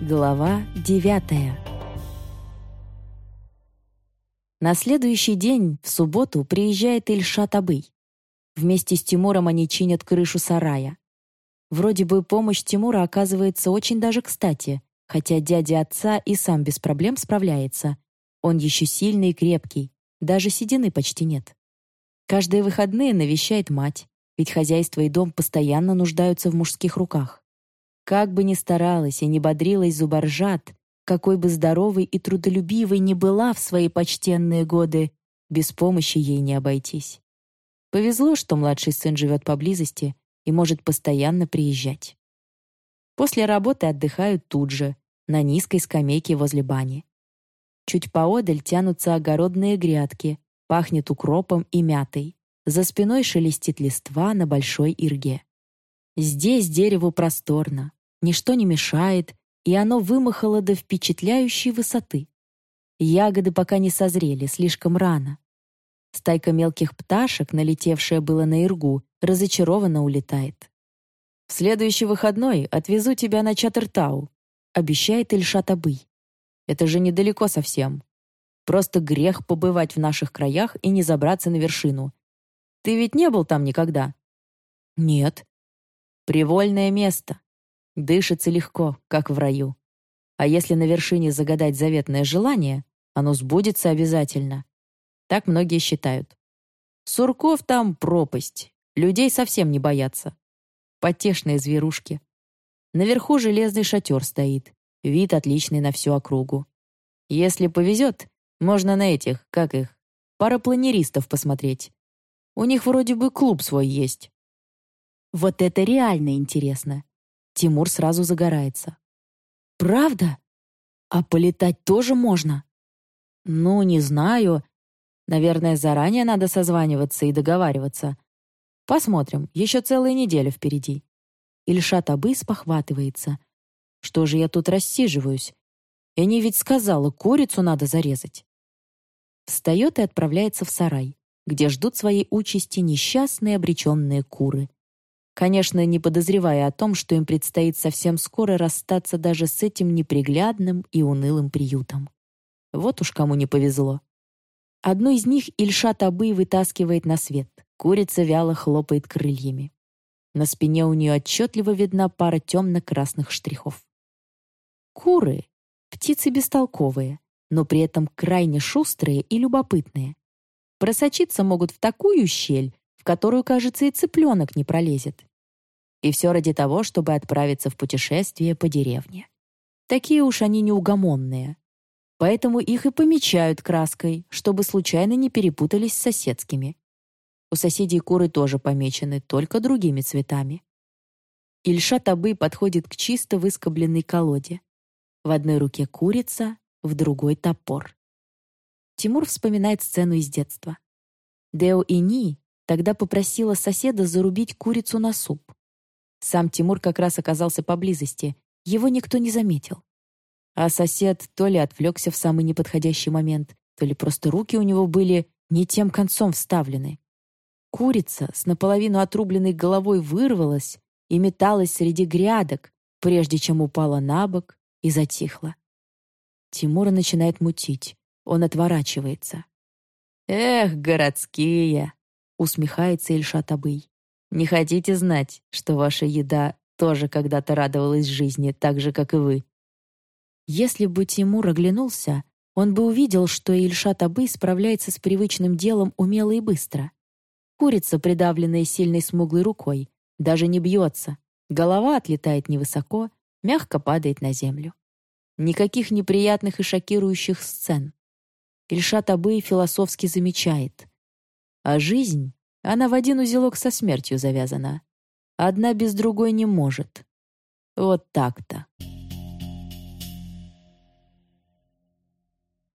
Глава девятая На следующий день, в субботу, приезжает Ильшат Абый. Вместе с Тимуром они чинят крышу сарая. Вроде бы помощь Тимура оказывается очень даже кстати, хотя дядя отца и сам без проблем справляется. Он еще сильный и крепкий, даже седины почти нет. Каждые выходные навещает мать, ведь хозяйство и дом постоянно нуждаются в мужских руках. Как бы ни старалась и не бодрилась Зубаржат, какой бы здоровой и трудолюбивой ни была в свои почтенные годы, без помощи ей не обойтись. Повезло, что младший сын живет поблизости и может постоянно приезжать. После работы отдыхают тут же, на низкой скамейке возле бани. Чуть поодаль тянутся огородные грядки, пахнет укропом и мятой. За спиной шелестит листва на большой ирге. Здесь дереву просторно, ничто не мешает, и оно вымахало до впечатляющей высоты. Ягоды пока не созрели, слишком рано. Стайка мелких пташек, налетевшая было на Иргу, разочарованно улетает. «В следующий выходной отвезу тебя на Чатыртау», — обещает Ильшат Абый. «Это же недалеко совсем. Просто грех побывать в наших краях и не забраться на вершину. Ты ведь не был там никогда?» «Нет». «Привольное место. Дышится легко, как в раю. А если на вершине загадать заветное желание, оно сбудется обязательно. Так многие считают. Сурков там пропасть. Людей совсем не боятся. Потешные зверушки. Наверху железный шатер стоит. Вид отличный на всю округу. Если повезет, можно на этих, как их, парапланеристов посмотреть. У них вроде бы клуб свой есть. Вот это реально интересно. Тимур сразу загорается. «Правда? А полетать тоже можно?» «Ну, не знаю. Наверное, заранее надо созваниваться и договариваться. Посмотрим, еще целая неделя впереди». Ильшат Абы спохватывается. «Что же я тут рассиживаюсь? Я не ведь сказала, курицу надо зарезать». Встает и отправляется в сарай, где ждут своей участи несчастные обреченные куры. Конечно, не подозревая о том, что им предстоит совсем скоро расстаться даже с этим неприглядным и унылым приютом. Вот уж кому не повезло. Одну из них Ильшат Абы вытаскивает на свет. Курица вяло хлопает крыльями. На спине у нее отчетливо видна пара темно-красных штрихов. Куры — птицы бестолковые, но при этом крайне шустрые и любопытные. Просочиться могут в такую щель, в которую, кажется, и цыпленок не пролезет. И все ради того, чтобы отправиться в путешествие по деревне. Такие уж они неугомонные. Поэтому их и помечают краской, чтобы случайно не перепутались с соседскими. У соседей куры тоже помечены, только другими цветами. Ильша Табы подходит к чисто выскобленной колоде. В одной руке курица, в другой — топор. Тимур вспоминает сцену из детства. Део и Ни Тогда попросила соседа зарубить курицу на суп. Сам Тимур как раз оказался поблизости, его никто не заметил. А сосед то ли отвлекся в самый неподходящий момент, то ли просто руки у него были не тем концом вставлены. Курица с наполовину отрубленной головой вырвалась и металась среди грядок, прежде чем упала на бок и затихла. Тимура начинает мутить. Он отворачивается. «Эх, городские!» усмехается Ильшат Абый. «Не хотите знать, что ваша еда тоже когда-то радовалась жизни, так же, как и вы?» Если бы Тимур оглянулся, он бы увидел, что Ильшат Абый справляется с привычным делом умело и быстро. Курица, придавленная сильной смуглой рукой, даже не бьется, голова отлетает невысоко, мягко падает на землю. Никаких неприятных и шокирующих сцен. Ильшат Абый философски замечает. А жизнь, она в один узелок со смертью завязана. Одна без другой не может. Вот так-то.